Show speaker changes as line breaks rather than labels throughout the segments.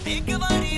एक बारी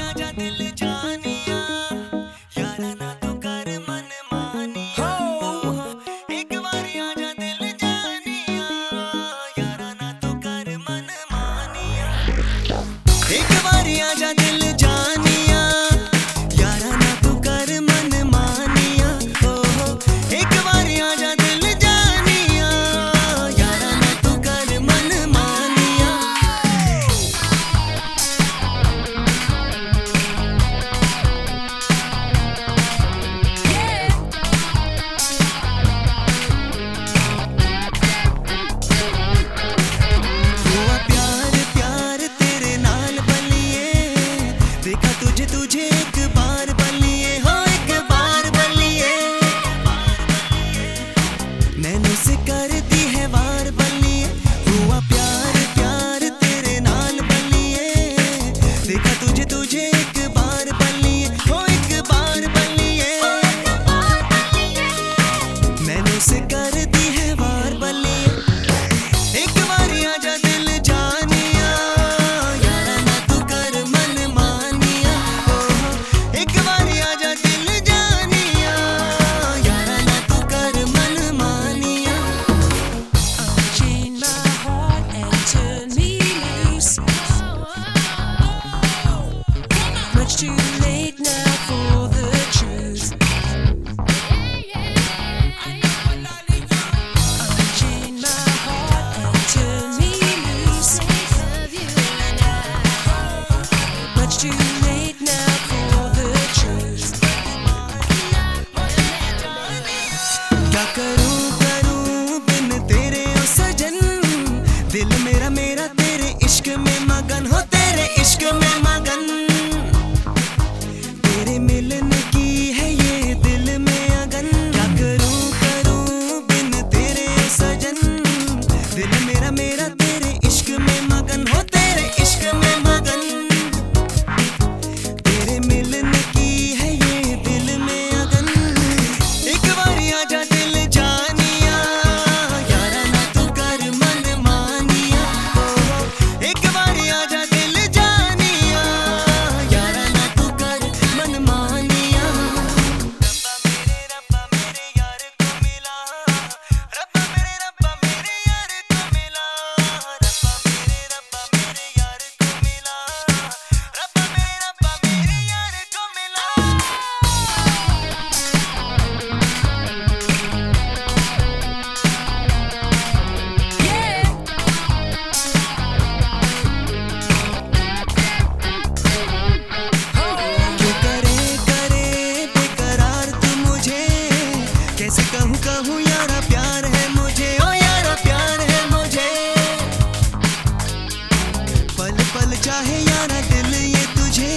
चाहे या ना दिल ये तुझे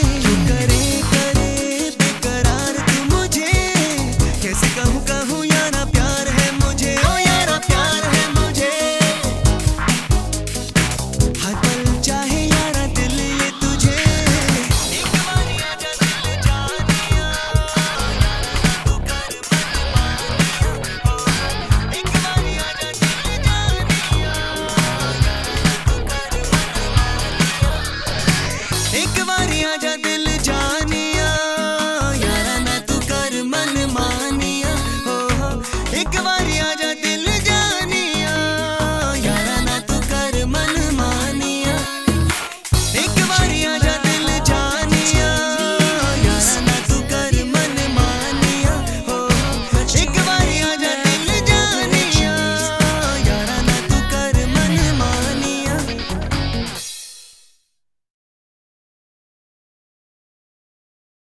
करे?